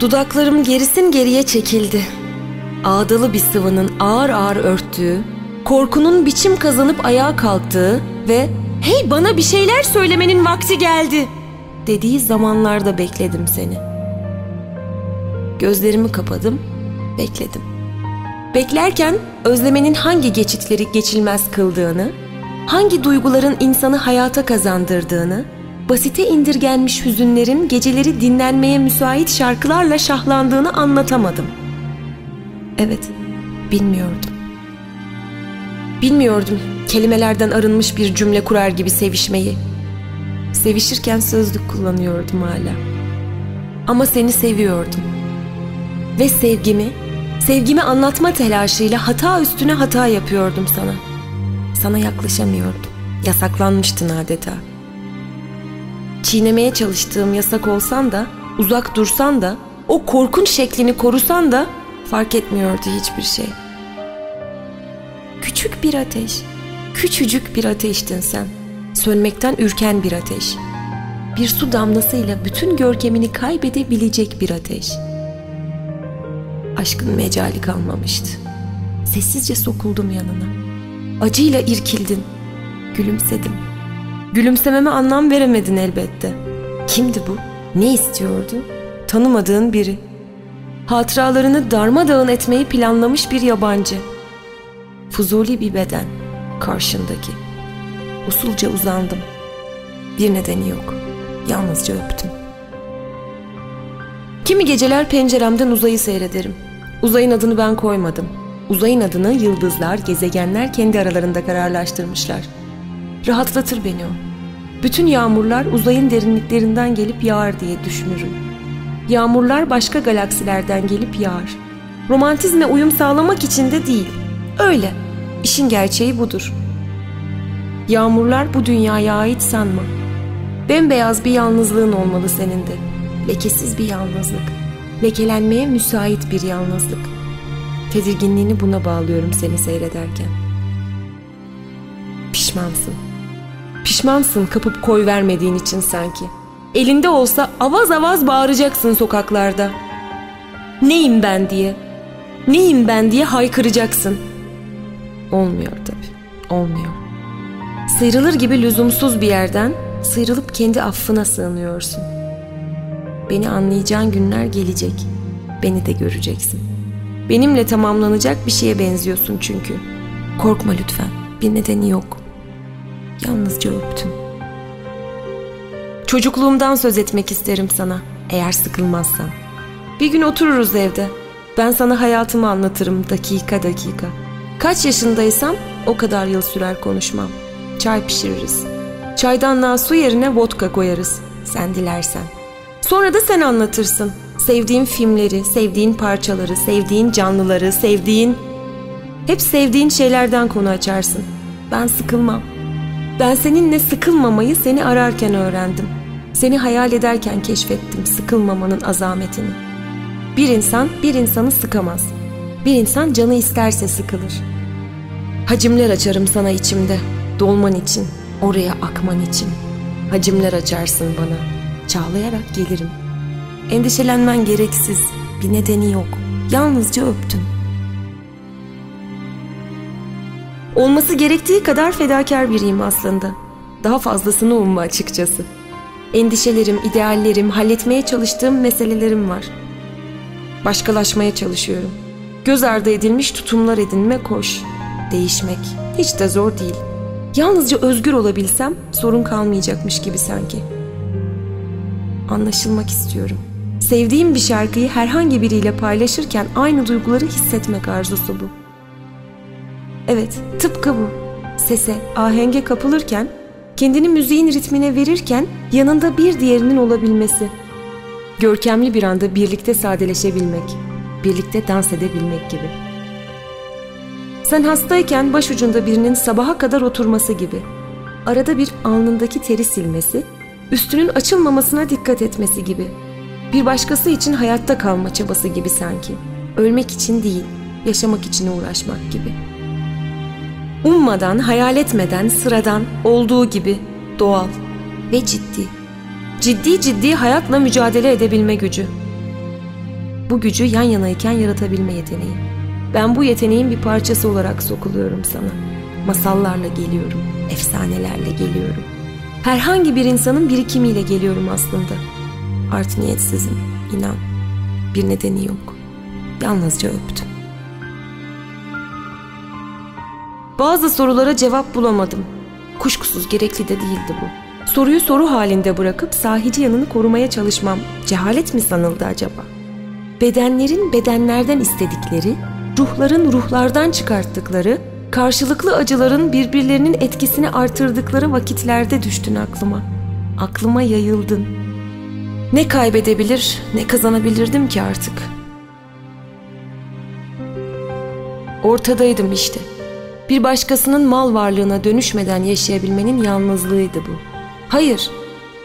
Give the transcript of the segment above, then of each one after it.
Dudaklarım gerisin geriye çekildi. Ağdalı bir sıvının ağır ağır örttüğü, korkunun biçim kazanıp ayağa kalktığı ve ''Hey bana bir şeyler söylemenin vakti geldi'' dediği zamanlarda bekledim seni. Gözlerimi kapadım, bekledim. Beklerken özlemenin hangi geçitleri geçilmez kıldığını, hangi duyguların insanı hayata kazandırdığını, basite indirgenmiş hüzünlerin geceleri dinlenmeye müsait şarkılarla şahlandığını anlatamadım. Evet, bilmiyordum. Bilmiyordum kelimelerden arınmış bir cümle kurar gibi sevişmeyi. Sevişirken sözlük kullanıyordum hala. Ama seni seviyordum. Ve sevgimi, sevgimi anlatma telaşıyla hata üstüne hata yapıyordum sana. Sana yaklaşamıyordum. Yasaklanmıştın adeta. Çiğnemeye çalıştığım yasak olsan da, uzak dursan da, o korkunç şeklini korusan da fark etmiyordu hiçbir şey. Küçük bir ateş, küçücük bir ateştin sen. Sönmekten ürken bir ateş. Bir su damlasıyla bütün görkemini kaybedebilecek bir ateş. Aşkın mecali kalmamıştı. Sessizce sokuldum yanına. Acıyla irkildin. Gülümsedim. Gülümsememe anlam veremedin elbette. Kimdi bu? Ne istiyordu? Tanımadığın biri. Hatıralarını darmadağın etmeyi planlamış bir yabancı. Fuzuli bir beden karşındaki. Usulca uzandım. Bir nedeni yok. Yalnızca öptüm. Kimi geceler penceremden uzayı seyrederim. Uzayın adını ben koymadım. Uzayın adını yıldızlar, gezegenler kendi aralarında kararlaştırmışlar. Rahatlatır beni o. Bütün yağmurlar uzayın derinliklerinden gelip yağar diye düşünürüm. Yağmurlar başka galaksilerden gelip yağar. Romantizme uyum sağlamak için de değil. Öyle. İşin gerçeği budur. Yağmurlar bu dünyaya ait sanma. Bembeyaz bir yalnızlığın olmalı senin de. Lekesiz bir yalnızlık. Lekelenmeye müsait bir yalnızlık. Tedirginliğini buna bağlıyorum seni seyrederken. Pişmansın. Pişmansın kapıp koy vermediğin için sanki. Elinde olsa avaz avaz bağıracaksın sokaklarda. Neyim ben diye. Neyim ben diye haykıracaksın. Olmuyor tabii. Olmuyor. Sıyrılır gibi lüzumsuz bir yerden sıyrılıp kendi affına sığınıyorsun. Beni anlayacağın günler gelecek. Beni de göreceksin. Benimle tamamlanacak bir şeye benziyorsun çünkü. Korkma lütfen. Bir nedeni yok. Yalnızca öptüm. Çocukluğumdan söz etmek isterim sana eğer sıkılmazsan. Bir gün otururuz evde. Ben sana hayatımı anlatırım dakika dakika. Kaç yaşındaysam o kadar yıl sürer konuşmam. Çay pişiririz. Çaydanlığa su yerine vodka koyarız. Sen dilersen. Sonra da sen anlatırsın. Sevdiğin filmleri, sevdiğin parçaları, sevdiğin canlıları, sevdiğin... Hep sevdiğin şeylerden konu açarsın. Ben sıkılmam. Ben seninle sıkılmamayı seni ararken öğrendim. Seni hayal ederken keşfettim sıkılmamanın azametini. Bir insan bir insanı sıkamaz. Bir insan canı isterse sıkılır. Hacimler açarım sana içimde. Dolman için, oraya akman için. Hacimler açarsın bana. Çağlayarak gelirim. Endişelenmen gereksiz. Bir nedeni yok. Yalnızca öptüm. Olması gerektiği kadar fedakar biriyim aslında. Daha fazlasını umma açıkçası. Endişelerim, ideallerim, halletmeye çalıştığım meselelerim var. Başkalaşmaya çalışıyorum. Göz ardı edilmiş tutumlar edinme koş. Değişmek hiç de zor değil. Yalnızca özgür olabilsem sorun kalmayacakmış gibi sanki. Anlaşılmak istiyorum. Sevdiğim bir şarkıyı herhangi biriyle paylaşırken aynı duyguları hissetmek arzusu bu. Evet, tıpkı bu. Sese, ahenge kapılırken, kendini müziğin ritmine verirken yanında bir diğerinin olabilmesi. Görkemli bir anda birlikte sadeleşebilmek, birlikte dans edebilmek gibi. Sen hastayken başucunda birinin sabaha kadar oturması gibi. Arada bir alnındaki teri silmesi, üstünün açılmamasına dikkat etmesi gibi. Bir başkası için hayatta kalma çabası gibi sanki. Ölmek için değil, yaşamak için uğraşmak gibi.'' Ummadan, hayal etmeden, sıradan, olduğu gibi, doğal ve ciddi. Ciddi ciddi hayatla mücadele edebilme gücü. Bu gücü yan yanayken yaratabilme yeteneği. Ben bu yeteneğin bir parçası olarak sokuluyorum sana. Masallarla geliyorum, efsanelerle geliyorum. Herhangi bir insanın birikimiyle geliyorum aslında. Art niyetsizim, inan. Bir nedeni yok. Yalnızca öptüm. Bazı sorulara cevap bulamadım. Kuşkusuz gerekli de değildi bu. Soruyu soru halinde bırakıp sahici yanını korumaya çalışmam cehalet mi sanıldı acaba? Bedenlerin bedenlerden istedikleri, ruhların ruhlardan çıkarttıkları, karşılıklı acıların birbirlerinin etkisini artırdıkları vakitlerde düştün aklıma. Aklıma yayıldın. Ne kaybedebilir, ne kazanabilirdim ki artık. Ortadaydım işte. Bir başkasının mal varlığına dönüşmeden yaşayabilmenin yalnızlığıydı bu. Hayır,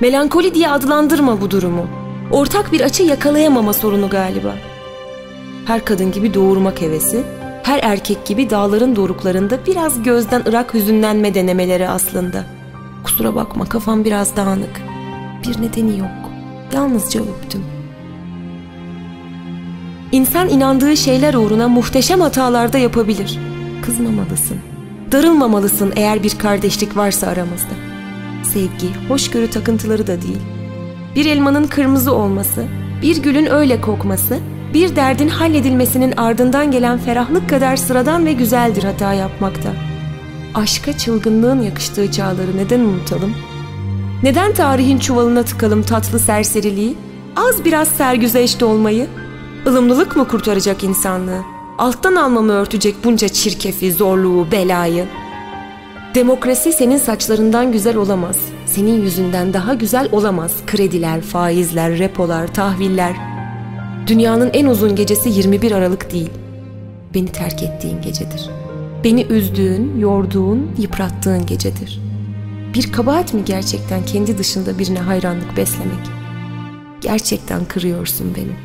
melankoli diye adlandırma bu durumu. Ortak bir açı yakalayamama sorunu galiba. Her kadın gibi doğurmak hevesi, her erkek gibi dağların doruklarında biraz gözden ırak hüzünlenme denemeleri aslında. Kusura bakma kafam biraz dağınık. Bir nedeni yok. Yalnızca öptüm. İnsan inandığı şeyler uğruna muhteşem hatalarda yapabilir. Kızmamalısın. Darılmamalısın eğer bir kardeşlik varsa aramızda. Sevgi, hoşgörü takıntıları da değil. Bir elmanın kırmızı olması, bir gülün öyle kokması, bir derdin halledilmesinin ardından gelen ferahlık kadar sıradan ve güzeldir hata yapmakta. Aşka çılgınlığın yakıştığı çağları neden unutalım? Neden tarihin çuvalına tıkalım tatlı serseriliği? Az biraz sergüzeşte olmayı? Ilımlılık mı kurtaracak insanlığı? Alttan almamı örtecek bunca çirkefi, zorluğu, belayı? Demokrasi senin saçlarından güzel olamaz. Senin yüzünden daha güzel olamaz. Krediler, faizler, repolar, tahviller. Dünyanın en uzun gecesi 21 Aralık değil. Beni terk ettiğin gecedir. Beni üzdüğün, yorduğun, yıprattığın gecedir. Bir kabahat mi gerçekten kendi dışında birine hayranlık beslemek? Gerçekten kırıyorsun beni.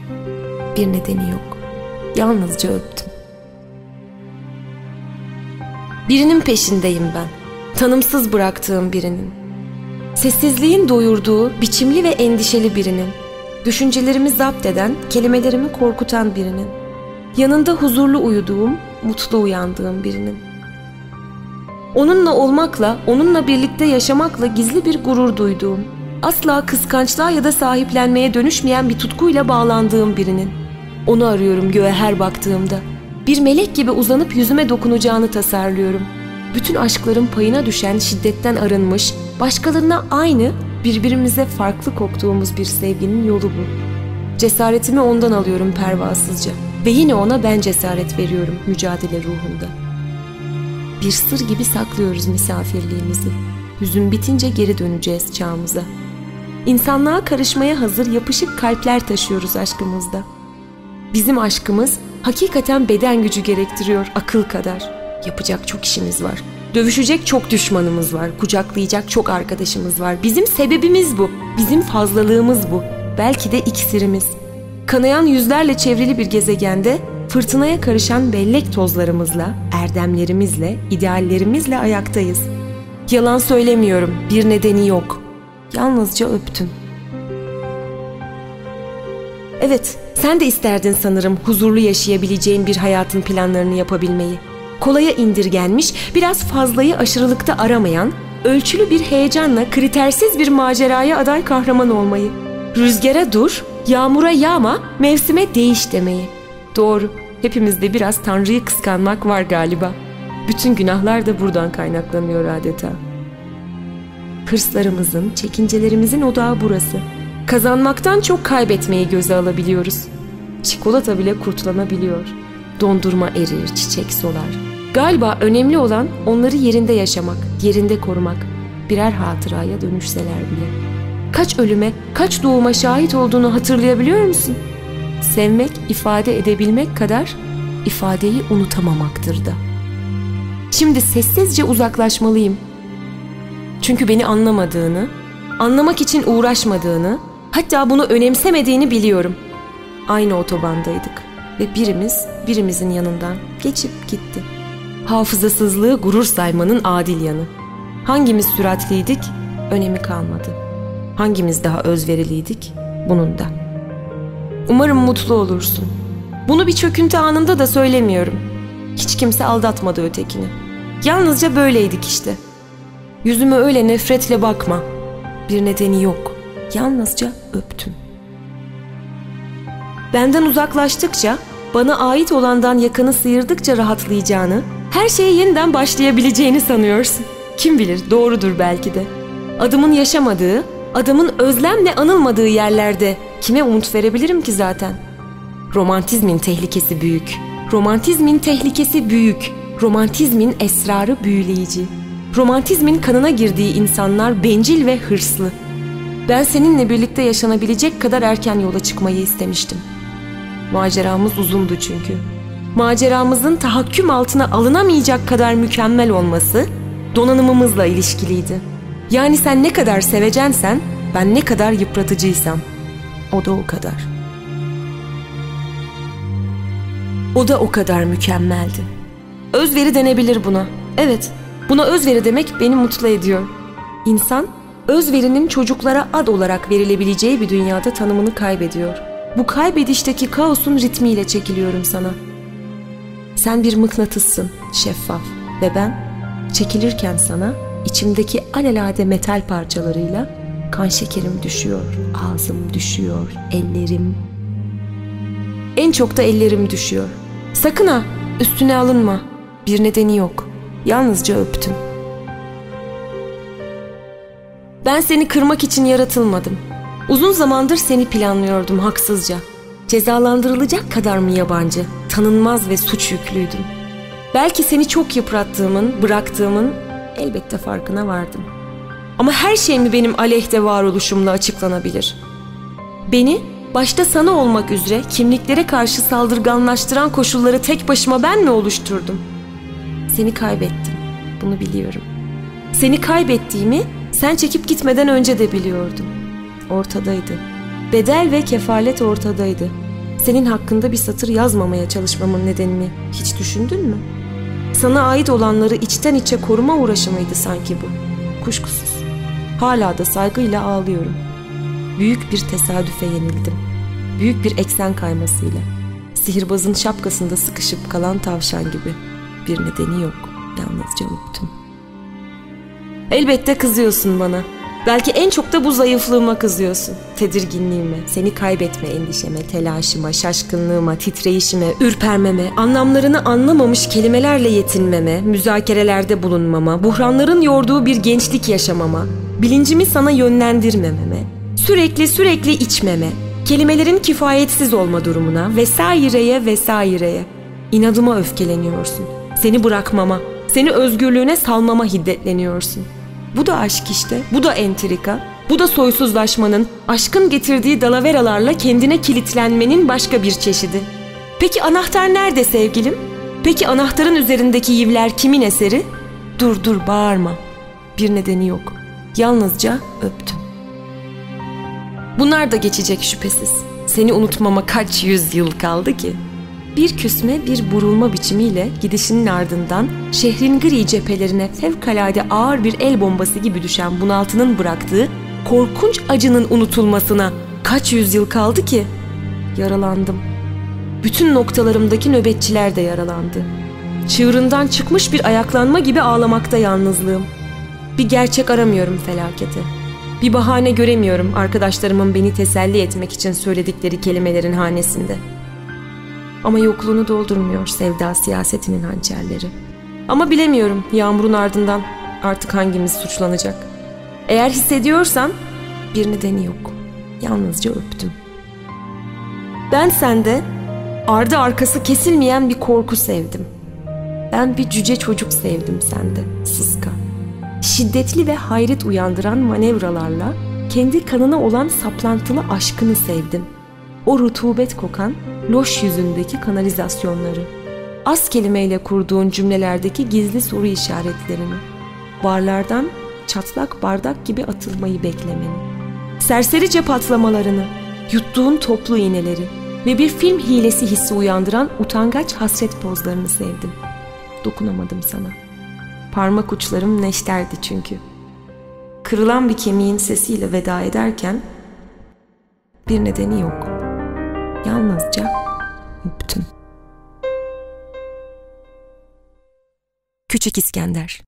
Bir nedeni yok. Yalnızca öptüm. Birinin peşindeyim ben. Tanımsız bıraktığım birinin. Sessizliğin doyurduğu, biçimli ve endişeli birinin. Düşüncelerimi zapt eden, kelimelerimi korkutan birinin. Yanında huzurlu uyuduğum, mutlu uyandığım birinin. Onunla olmakla, onunla birlikte yaşamakla gizli bir gurur duyduğum, asla kıskançlığa ya da sahiplenmeye dönüşmeyen bir tutkuyla bağlandığım birinin. Onu arıyorum göğe her baktığımda. Bir melek gibi uzanıp yüzüme dokunacağını tasarlıyorum. Bütün aşkların payına düşen şiddetten arınmış, başkalarına aynı, birbirimize farklı koktuğumuz bir sevginin yolu bu. Cesaretimi ondan alıyorum pervasızca ve yine ona ben cesaret veriyorum mücadele ruhunda. Bir sır gibi saklıyoruz misafirliğimizi. Hüzün bitince geri döneceğiz çağımıza. İnsanlığa karışmaya hazır yapışık kalpler taşıyoruz aşkımızda. Bizim aşkımız hakikaten beden gücü gerektiriyor akıl kadar. Yapacak çok işimiz var. Dövüşecek çok düşmanımız var. Kucaklayacak çok arkadaşımız var. Bizim sebebimiz bu. Bizim fazlalığımız bu. Belki de iksirimiz. Kanayan yüzlerle çevrili bir gezegende fırtınaya karışan bellek tozlarımızla, erdemlerimizle, ideallerimizle ayaktayız. Yalan söylemiyorum. Bir nedeni yok. Yalnızca öptüm. Evet, sen de isterdin sanırım huzurlu yaşayabileceğin bir hayatın planlarını yapabilmeyi. Kolaya indirgenmiş, biraz fazlayı aşırılıkta aramayan, ölçülü bir heyecanla kritersiz bir maceraya aday kahraman olmayı. Rüzgara dur, yağmura yağma, mevsime değiş demeyi. Doğru, hepimizde biraz Tanrı'yı kıskanmak var galiba. Bütün günahlar da buradan kaynaklanıyor adeta. Hırslarımızın, çekincelerimizin odağı burası. Kazanmaktan çok kaybetmeyi göze alabiliyoruz. Çikolata bile kurtulanabiliyor. Dondurma erir, çiçek solar. Galiba önemli olan onları yerinde yaşamak, yerinde korumak. Birer hatıraya dönüşseler bile. Kaç ölüme, kaç doğuma şahit olduğunu hatırlayabiliyor musun? Sevmek, ifade edebilmek kadar ifadeyi unutamamaktır da. Şimdi sessizce uzaklaşmalıyım. Çünkü beni anlamadığını, anlamak için uğraşmadığını, hatta bunu önemsemediğini biliyorum. Aynı otobandaydık ve birimiz birimizin yanından geçip gitti. Hafızasızlığı gurur saymanın adil yanı. Hangimiz süratliydik önemi kalmadı. Hangimiz daha özveriliydik bunun da. Umarım mutlu olursun. Bunu bir çöküntü anında da söylemiyorum. Hiç kimse aldatmadı ötekini. Yalnızca böyleydik işte. Yüzüme öyle nefretle bakma. Bir nedeni yok. Yalnızca öptüm. Benden uzaklaştıkça, bana ait olandan yakını sıyırdıkça rahatlayacağını, her şeye yeniden başlayabileceğini sanıyorsun. Kim bilir doğrudur belki de. Adımın yaşamadığı, adamın özlemle anılmadığı yerlerde kime umut verebilirim ki zaten? Romantizmin tehlikesi büyük. Romantizmin tehlikesi büyük. Romantizmin esrarı büyüleyici. Romantizmin kanına girdiği insanlar bencil ve hırslı. Ben seninle birlikte yaşanabilecek kadar erken yola çıkmayı istemiştim. Maceramız uzundu çünkü. Maceramızın tahakküm altına alınamayacak kadar mükemmel olması donanımımızla ilişkiliydi. Yani sen ne kadar sevecensen, ben ne kadar yıpratıcıysam. O da o kadar. O da o kadar mükemmeldi. Özveri denebilir buna. Evet, buna özveri demek beni mutlu ediyor. İnsan, özverinin çocuklara ad olarak verilebileceği bir dünyada tanımını kaybediyor. Bu kaybedişteki kaosun ritmiyle çekiliyorum sana. Sen bir mıknatıssın, şeffaf ve ben çekilirken sana içimdeki alelade metal parçalarıyla kan şekerim düşüyor, ağzım düşüyor, ellerim. En çok da ellerim düşüyor. Sakın ha, üstüne alınma. Bir nedeni yok. Yalnızca öptüm. Ben seni kırmak için yaratılmadım. Uzun zamandır seni planlıyordum haksızca. Cezalandırılacak kadar mı yabancı, tanınmaz ve suç yüklüydüm. Belki seni çok yıprattığımın, bıraktığımın elbette farkına vardım. Ama her şey mi benim aleyhte varoluşumla açıklanabilir? Beni başta sana olmak üzere kimliklere karşı saldırganlaştıran koşulları tek başıma ben mi oluşturdum? Seni kaybettim. Bunu biliyorum. Seni kaybettiğimi sen çekip gitmeden önce de biliyordum. Ortadaydı. Bedel ve kefalet ortadaydı. Senin hakkında bir satır yazmamaya çalışmamın nedenini hiç düşündün mü? Sana ait olanları içten içe koruma uğraşı mıydı sanki bu? Kuşkusuz. Hala da saygıyla ağlıyorum. Büyük bir tesadüfe yenildim. Büyük bir eksen kaymasıyla. Sihirbazın şapkasında sıkışıp kalan tavşan gibi. Bir nedeni yok. Yalnızca öptüm. Elbette kızıyorsun bana. Belki en çok da bu zayıflığıma kızıyorsun. Tedirginliğime, seni kaybetme endişeme, telaşıma, şaşkınlığıma, titreyişime, ürpermeme, anlamlarını anlamamış kelimelerle yetinmeme, müzakerelerde bulunmama, buhranların yorduğu bir gençlik yaşamama, bilincimi sana yönlendirmememe, sürekli sürekli içmeme, kelimelerin kifayetsiz olma durumuna vesaireye vesaireye. İnadıma öfkeleniyorsun. Seni bırakmama, seni özgürlüğüne salmama hiddetleniyorsun.'' Bu da aşk işte, bu da entrika, bu da soysuzlaşmanın, aşkın getirdiği dalaveralarla kendine kilitlenmenin başka bir çeşidi. Peki anahtar nerede sevgilim? Peki anahtarın üzerindeki yivler kimin eseri? Dur dur bağırma. Bir nedeni yok. Yalnızca öptüm. Bunlar da geçecek şüphesiz. Seni unutmama kaç yüzyıl kaldı ki?'' Bir küsme bir burulma biçimiyle gidişinin ardından şehrin gri cephelerine fevkalade ağır bir el bombası gibi düşen bunaltının bıraktığı korkunç acının unutulmasına kaç yüzyıl kaldı ki? Yaralandım. Bütün noktalarımdaki nöbetçiler de yaralandı. Çığırından çıkmış bir ayaklanma gibi ağlamakta yalnızlığım. Bir gerçek aramıyorum felakete. Bir bahane göremiyorum arkadaşlarımın beni teselli etmek için söyledikleri kelimelerin hanesinde.'' Ama yokluğunu doldurmuyor sevda siyasetinin hançerleri. Ama bilemiyorum yağmurun ardından artık hangimiz suçlanacak. Eğer hissediyorsan bir nedeni yok. Yalnızca öptüm. Ben sende ardı arkası kesilmeyen bir korku sevdim. Ben bir cüce çocuk sevdim sende, sıska. Şiddetli ve hayret uyandıran manevralarla kendi kanına olan saplantılı aşkını sevdim. O rutubet kokan loş yüzündeki kanalizasyonları, az kelimeyle kurduğun cümlelerdeki gizli soru işaretlerini, barlardan çatlak bardak gibi atılmayı beklemeni, serserice patlamalarını, yuttuğun toplu iğneleri ve bir film hilesi hissi uyandıran utangaç hasret pozlarını sevdim. Dokunamadım sana. Parmak uçlarım neşterdi çünkü. Kırılan bir kemiğin sesiyle veda ederken bir nedeni yok.'' Yalnızca öptüm. Küçük İskender